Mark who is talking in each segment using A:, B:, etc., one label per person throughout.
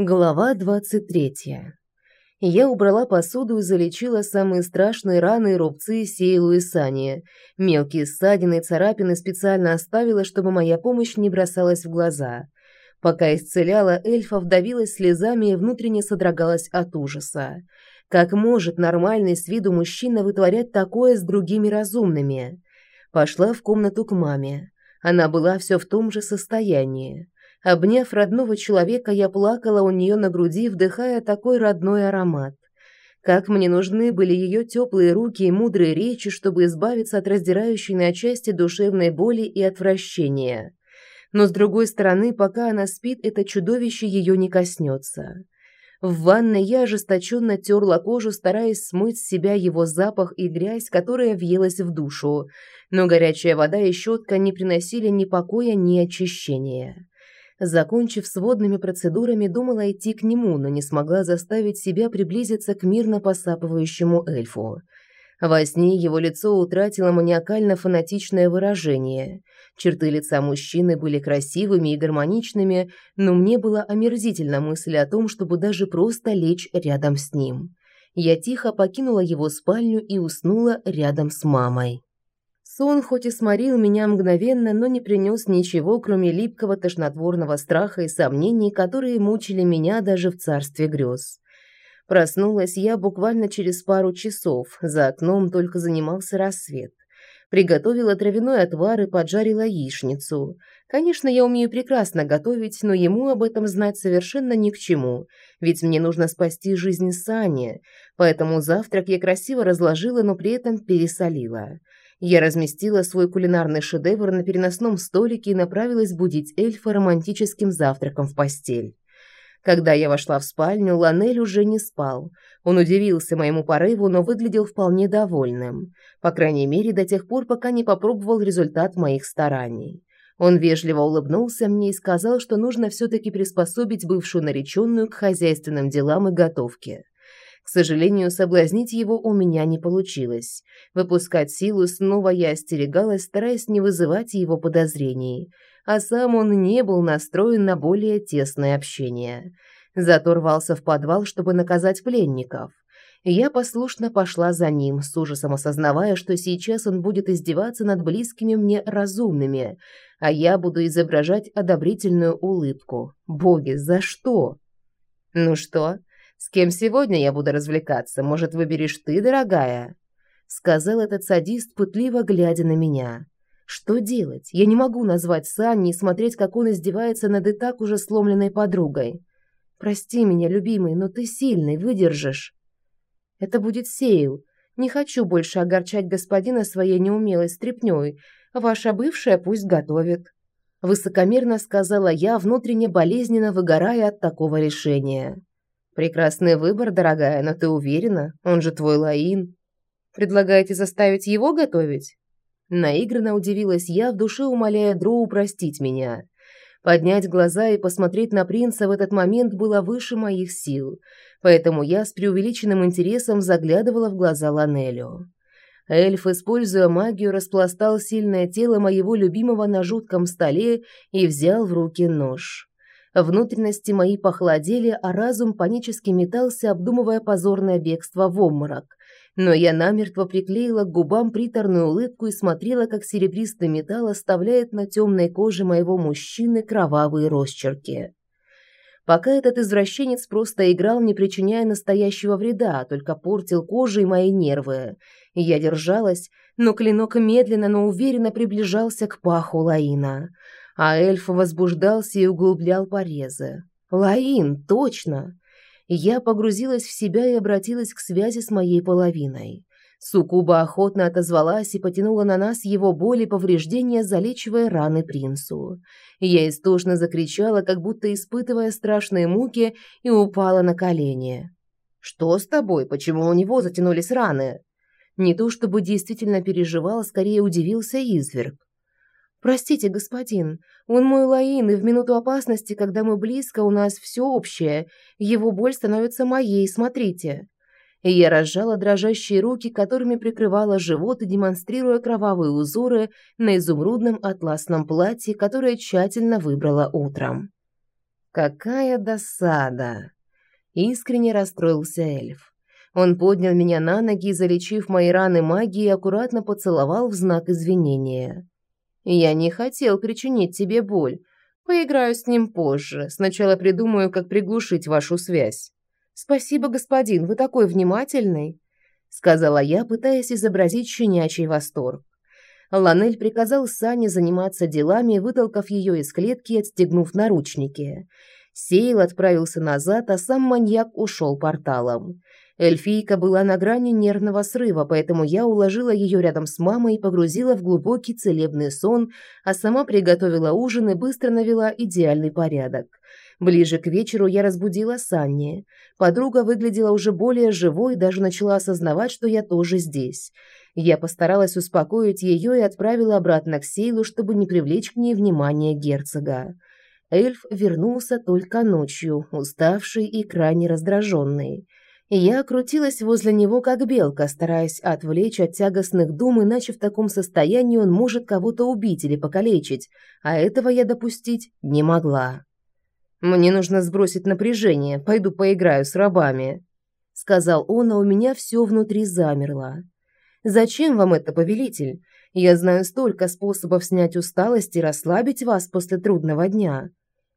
A: Глава 23. Я убрала посуду и залечила самые страшные раны и рубцы Сейлу и Сани. Мелкие ссадины и царапины специально оставила, чтобы моя помощь не бросалась в глаза. Пока исцеляла, эльфа вдавилась слезами и внутренне содрогалась от ужаса. Как может нормальный с виду мужчина вытворять такое с другими разумными? Пошла в комнату к маме. Она была все в том же состоянии. Обняв родного человека, я плакала у нее на груди, вдыхая такой родной аромат. Как мне нужны были ее теплые руки и мудрые речи, чтобы избавиться от раздирающей на части душевной боли и отвращения. Но с другой стороны, пока она спит, это чудовище ее не коснется. В ванной я ожесточенно терла кожу, стараясь смыть с себя его запах и грязь, которая въелась в душу, но горячая вода и щетка не приносили ни покоя, ни очищения. Закончив с водными процедурами, думала идти к нему, но не смогла заставить себя приблизиться к мирно посапывающему эльфу. Во сне его лицо утратило маниакально-фанатичное выражение. Черты лица мужчины были красивыми и гармоничными, но мне была омерзительна мысль о том, чтобы даже просто лечь рядом с ним. Я тихо покинула его спальню и уснула рядом с мамой. Сон хоть и сморил меня мгновенно, но не принес ничего, кроме липкого тошнотворного страха и сомнений, которые мучили меня даже в царстве грез. Проснулась я буквально через пару часов, за окном только занимался рассвет. Приготовила травяной отвар и поджарила яичницу. Конечно, я умею прекрасно готовить, но ему об этом знать совершенно ни к чему, ведь мне нужно спасти жизнь Сани, поэтому завтрак я красиво разложила, но при этом пересолила. Я разместила свой кулинарный шедевр на переносном столике и направилась будить эльфа романтическим завтраком в постель. Когда я вошла в спальню, Ланель уже не спал. Он удивился моему порыву, но выглядел вполне довольным. По крайней мере, до тех пор, пока не попробовал результат моих стараний. Он вежливо улыбнулся мне и сказал, что нужно все-таки приспособить бывшую нареченную к хозяйственным делам и готовке. К сожалению, соблазнить его у меня не получилось. Выпускать силу снова я остерегалась, стараясь не вызывать его подозрений. А сам он не был настроен на более тесное общение. Зато рвался в подвал, чтобы наказать пленников. Я послушно пошла за ним, с ужасом осознавая, что сейчас он будет издеваться над близкими мне разумными, а я буду изображать одобрительную улыбку. Боги, за что? Ну что, с кем сегодня я буду развлекаться? Может, выберешь ты, дорогая?» Сказал этот садист, пытливо глядя на меня. «Что делать? Я не могу назвать Санни и смотреть, как он издевается над и так уже сломленной подругой. Прости меня, любимый, но ты сильный, выдержишь». «Это будет Сейл. Не хочу больше огорчать господина своей неумелой стряпнёй. Ваша бывшая пусть готовит». Высокомерно сказала я, внутренне болезненно выгорая от такого решения. Прекрасный выбор, дорогая, но ты уверена? Он же твой Лаин. Предлагаете заставить его готовить? Наигранно удивилась я, в душе умоляя Дроу простить меня. Поднять глаза и посмотреть на принца в этот момент было выше моих сил, поэтому я с преувеличенным интересом заглядывала в глаза Ланелю. Эльф, используя магию, распластал сильное тело моего любимого на жутком столе и взял в руки нож. Внутренности мои похолодели, а разум панически метался, обдумывая позорное бегство в обморок. Но я намертво приклеила к губам приторную улыбку и смотрела, как серебристый металл оставляет на темной коже моего мужчины кровавые росчерки. Пока этот извращенец просто играл, не причиняя настоящего вреда, а только портил кожу и мои нервы. Я держалась, но клинок медленно, но уверенно приближался к паху Лаина а эльф возбуждался и углублял порезы. Лаин, точно! Я погрузилась в себя и обратилась к связи с моей половиной. Сукуба охотно отозвалась и потянула на нас его боль и повреждения, залечивая раны принцу. Я истошно закричала, как будто испытывая страшные муки, и упала на колени. «Что с тобой? Почему у него затянулись раны?» Не то чтобы действительно переживал, скорее удивился изверг. «Простите, господин, он мой Лаин, и в минуту опасности, когда мы близко, у нас все общее. Его боль становится моей, смотрите». И я разжала дрожащие руки, которыми прикрывала живот демонстрируя кровавые узоры на изумрудном атласном платье, которое тщательно выбрала утром. какая досада!» Искренне расстроился эльф. Он поднял меня на ноги, залечив мои раны магией, аккуратно поцеловал в знак извинения. «Я не хотел причинить тебе боль. Поиграю с ним позже. Сначала придумаю, как приглушить вашу связь». «Спасибо, господин, вы такой внимательный», — сказала я, пытаясь изобразить щенячий восторг. Ланель приказал Сане заниматься делами, вытолкав ее из клетки и отстегнув наручники. Сейл отправился назад, а сам маньяк ушел порталом. Эльфийка была на грани нервного срыва, поэтому я уложила ее рядом с мамой и погрузила в глубокий целебный сон, а сама приготовила ужин и быстро навела идеальный порядок. Ближе к вечеру я разбудила Санни. Подруга выглядела уже более живой и даже начала осознавать, что я тоже здесь. Я постаралась успокоить ее и отправила обратно к Сейлу, чтобы не привлечь к ней внимание герцога. Эльф вернулся только ночью, уставший и крайне раздраженный. Я крутилась возле него как белка, стараясь отвлечь от тягостных дум, иначе в таком состоянии он может кого-то убить или покалечить, а этого я допустить не могла. «Мне нужно сбросить напряжение, пойду поиграю с рабами», — сказал он, а у меня все внутри замерло. «Зачем вам это, повелитель? Я знаю столько способов снять усталость и расслабить вас после трудного дня».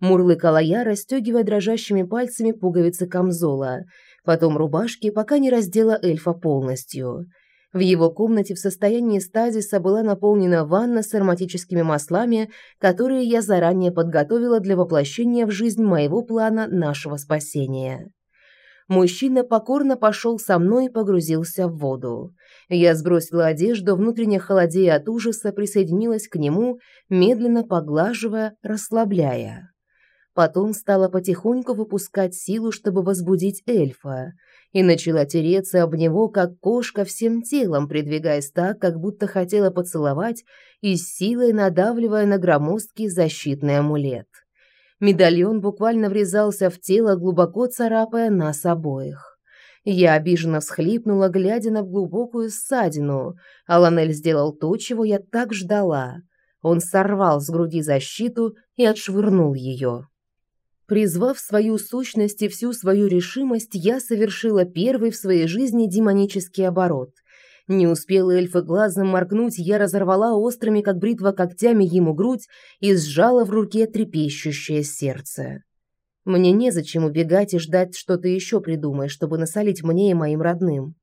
A: Мурлыкала я, расстегивая дрожащими пальцами пуговицы камзола, потом рубашки, пока не раздела эльфа полностью. В его комнате в состоянии стазиса была наполнена ванна с ароматическими маслами, которые я заранее подготовила для воплощения в жизнь моего плана нашего спасения. Мужчина покорно пошел со мной и погрузился в воду. Я сбросила одежду, внутренне холодея от ужаса, присоединилась к нему, медленно поглаживая, расслабляя. Потом стала потихоньку выпускать силу, чтобы возбудить эльфа и начала тереться об него, как кошка, всем телом, придвигаясь так, как будто хотела поцеловать и с силой надавливая на громоздкий защитный амулет. Медальон буквально врезался в тело, глубоко царапая нас обоих. Я обиженно всхлипнула, глядя на глубокую ссадину. Аланель сделал то, чего я так ждала. Он сорвал с груди защиту и отшвырнул ее. Призвав свою сущность и всю свою решимость, я совершила первый в своей жизни демонический оборот. Не успела эльфа глазом моргнуть, я разорвала острыми, как бритва, когтями ему грудь и сжала в руке трепещущее сердце. Мне незачем убегать и ждать, что ты еще придумаешь, чтобы насолить мне и моим родным.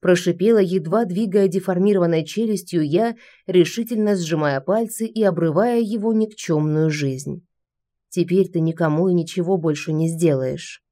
A: Прошипела, едва двигая деформированной челюстью я, решительно сжимая пальцы и обрывая его никчемную жизнь. Теперь ты никому и ничего больше не сделаешь.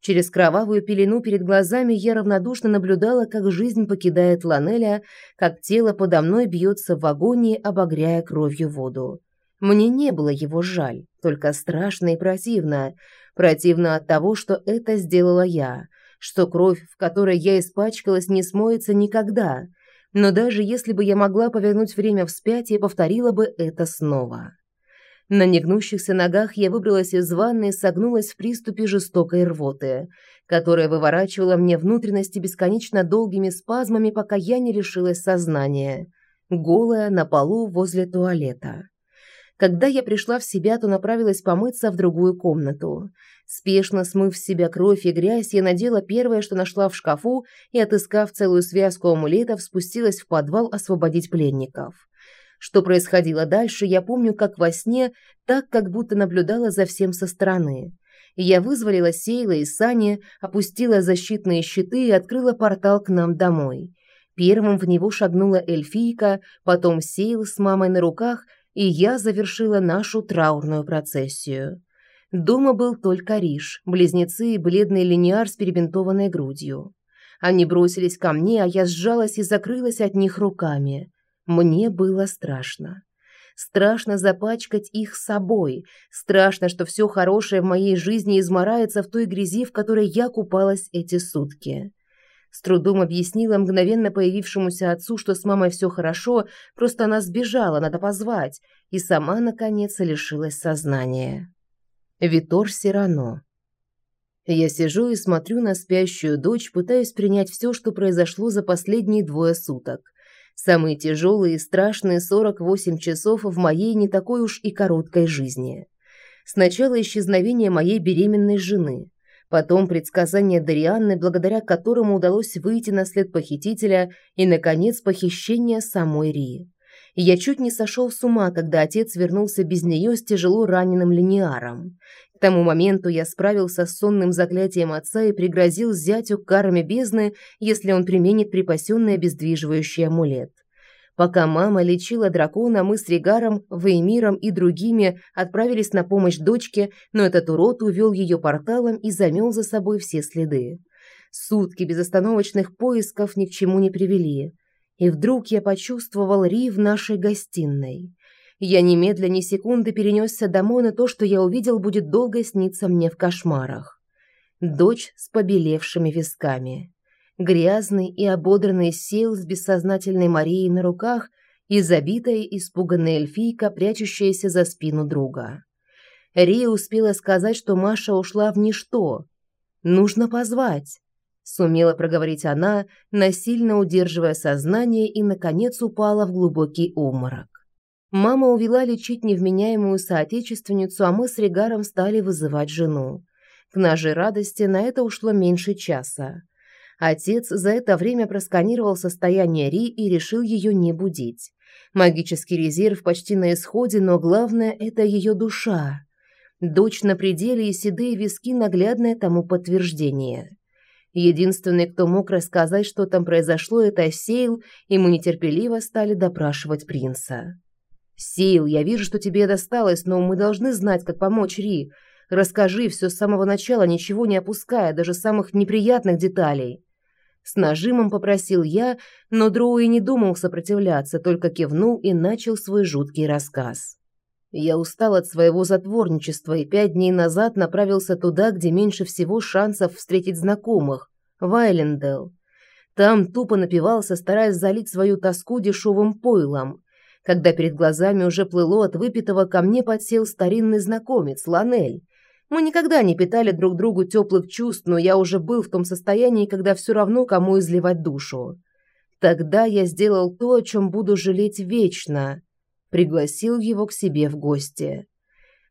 A: Через кровавую пелену перед глазами я равнодушно наблюдала, как жизнь покидает Ланеля, как тело подо мной бьется в агонии, обогряя кровью воду. Мне не было его жаль, только страшно и противно. Противно от того, что это сделала я, что кровь, в которой я испачкалась, не смоется никогда. Но даже если бы я могла повернуть время вспять, я повторила бы это снова. На негнущихся ногах я выбралась из ванны и согнулась в приступе жестокой рвоты, которая выворачивала мне внутренности бесконечно долгими спазмами, пока я не лишилась сознания, голая на полу возле туалета. Когда я пришла в себя, то направилась помыться в другую комнату. Спешно смыв с себя кровь и грязь, я надела первое, что нашла в шкафу, и, отыскав целую связку амулетов, спустилась в подвал освободить пленников. Что происходило дальше, я помню как во сне, так, как будто наблюдала за всем со стороны. Я вызволила Сейла и Сани, опустила защитные щиты и открыла портал к нам домой. Первым в него шагнула эльфийка, потом Сейл с мамой на руках, и я завершила нашу траурную процессию. Дома был только Риш, близнецы и бледный линиар с перебинтованной грудью. Они бросились ко мне, а я сжалась и закрылась от них руками. Мне было страшно. Страшно запачкать их собой. Страшно, что все хорошее в моей жизни измарается в той грязи, в которой я купалась эти сутки. С трудом объяснила мгновенно появившемуся отцу, что с мамой все хорошо, просто она сбежала, надо позвать, и сама, наконец, лишилась сознания. Витор Сирано. Я сижу и смотрю на спящую дочь, пытаясь принять все, что произошло за последние двое суток – Самые тяжелые и страшные 48 часов в моей не такой уж и короткой жизни. Сначала исчезновение моей беременной жены, потом предсказание Дарианны, благодаря которому удалось выйти на след похитителя, и, наконец, похищение самой Я чуть не сошел с ума, когда отец вернулся без нее с тяжело раненым линеаром. К тому моменту я справился с сонным заклятием отца и пригрозил зятю карами бездны, если он применит припасенный обездвиживающий амулет. Пока мама лечила дракона, мы с Ригаром, Веймиром и другими отправились на помощь дочке, но этот урод увел ее порталом и замел за собой все следы. Сутки безостановочных поисков ни к чему не привели. И вдруг я почувствовал Ри в нашей гостиной. Я немедленно ни секунды перенесся домой, но то, что я увидел, будет долго сниться мне в кошмарах. Дочь с побелевшими висками грязный и ободранный сел с бессознательной Марией на руках и забитая испуганная эльфийка, прячущаяся за спину друга. Рия успела сказать, что Маша ушла в ничто. «Нужно позвать», — сумела проговорить она, насильно удерживая сознание и, наконец, упала в глубокий обморок. Мама увела лечить невменяемую соотечественницу, а мы с Регаром стали вызывать жену. К нашей радости на это ушло меньше часа. Отец за это время просканировал состояние Ри и решил ее не будить. Магический резерв почти на исходе, но главное – это ее душа. Дочь на пределе и седые виски – наглядное тому подтверждение. Единственный, кто мог рассказать, что там произошло, это Сейл, и мы нетерпеливо стали допрашивать принца. «Сейл, я вижу, что тебе досталось, но мы должны знать, как помочь Ри. Расскажи все с самого начала, ничего не опуская, даже самых неприятных деталей». С нажимом попросил я, но Дроу не думал сопротивляться, только кивнул и начал свой жуткий рассказ. Я устал от своего затворничества и пять дней назад направился туда, где меньше всего шансов встретить знакомых – в Айлендел. Там тупо напивался, стараясь залить свою тоску дешевым пойлом. Когда перед глазами уже плыло от выпитого, ко мне подсел старинный знакомец – Ланель. Мы никогда не питали друг другу теплых чувств, но я уже был в том состоянии, когда все равно кому изливать душу. Тогда я сделал то, о чем буду жалеть вечно. Пригласил его к себе в гости.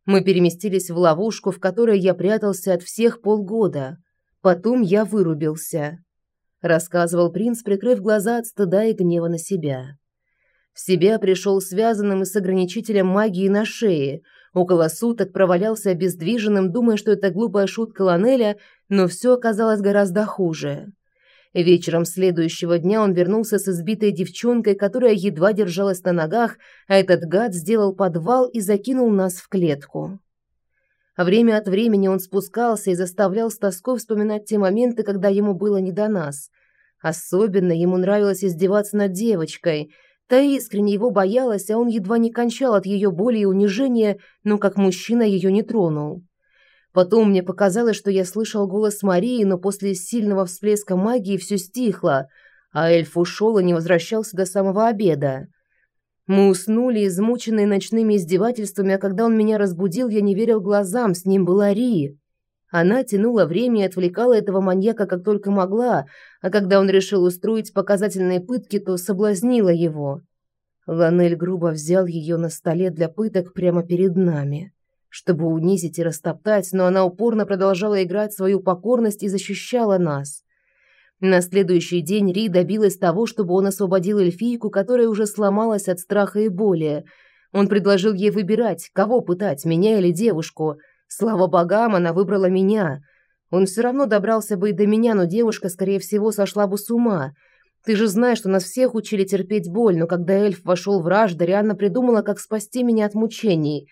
A: Мы переместились в ловушку, в которой я прятался от всех полгода. Потом я вырубился. Рассказывал принц, прикрыв глаза от стыда и гнева на себя. В себя пришел связанным и с ограничителем магии на шее – Около суток провалялся обездвиженным, думая, что это глупая шутка Ланеля, но все оказалось гораздо хуже. Вечером следующего дня он вернулся с избитой девчонкой, которая едва держалась на ногах, а этот гад сделал подвал и закинул нас в клетку. Время от времени он спускался и заставлял с тоской вспоминать те моменты, когда ему было не до нас. Особенно ему нравилось издеваться над девочкой – Та искренне его боялась, а он едва не кончал от ее боли и унижения, но как мужчина ее не тронул. Потом мне показалось, что я слышал голос Марии, но после сильного всплеска магии все стихло, а эльф ушел и не возвращался до самого обеда. Мы уснули, измученные ночными издевательствами, а когда он меня разбудил, я не верил глазам, с ним была Ри. Она тянула время и отвлекала этого маньяка как только могла, а когда он решил устроить показательные пытки, то соблазнила его. Ланель грубо взял ее на столе для пыток прямо перед нами, чтобы унизить и растоптать, но она упорно продолжала играть свою покорность и защищала нас. На следующий день Ри добилась того, чтобы он освободил эльфийку, которая уже сломалась от страха и боли. Он предложил ей выбирать, кого пытать, меня или девушку – Слава богам, она выбрала меня. Он все равно добрался бы и до меня, но девушка, скорее всего, сошла бы с ума. Ты же знаешь, что нас всех учили терпеть боль, но когда эльф вошел в раж, Дарианна придумала, как спасти меня от мучений.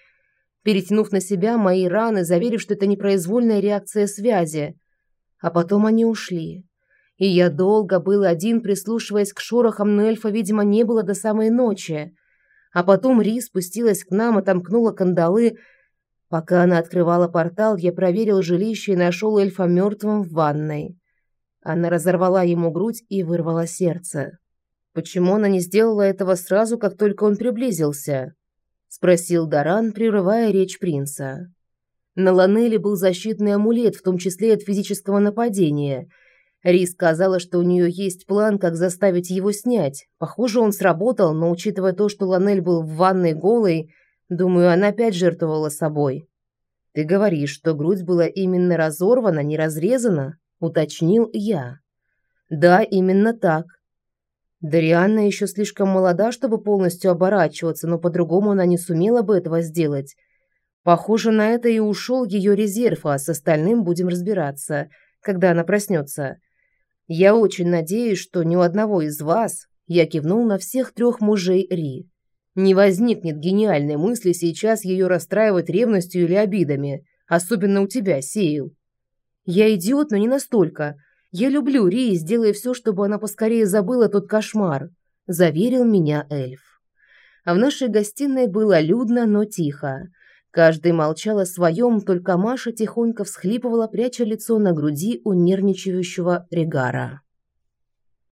A: Перетянув на себя мои раны, заверив, что это непроизвольная реакция связи. А потом они ушли. И я долго был один, прислушиваясь к шорохам, но эльфа, видимо, не было до самой ночи. А потом Ри спустилась к нам, отомкнула кандалы, Пока она открывала портал, я проверил жилище и нашел эльфа мертвым в ванной. Она разорвала ему грудь и вырвала сердце. Почему она не сделала этого сразу, как только он приблизился? Спросил Даран, прерывая речь принца. На Ланеле был защитный амулет, в том числе от физического нападения. Ри сказала, что у нее есть план, как заставить его снять. Похоже, он сработал, но учитывая то, что Ланель был в ванной голой, Думаю, она опять жертвовала собой. «Ты говоришь, что грудь была именно разорвана, не разрезана?» – уточнил я. «Да, именно так. Дарианна еще слишком молода, чтобы полностью оборачиваться, но по-другому она не сумела бы этого сделать. Похоже, на это и ушел ее резерв, а с остальным будем разбираться, когда она проснется. Я очень надеюсь, что ни у одного из вас, я кивнул на всех трех мужей Ри, не возникнет гениальной мысли сейчас ее расстраивать ревностью или обидами, особенно у тебя, Сейл. Я идиот, но не настолько. Я люблю Ри и сделаю все, чтобы она поскорее забыла тот кошмар, заверил меня эльф. А в нашей гостиной было людно, но тихо. Каждый молчал о своем, только Маша тихонько всхлипывала, пряча лицо на груди у нервничающего Регара.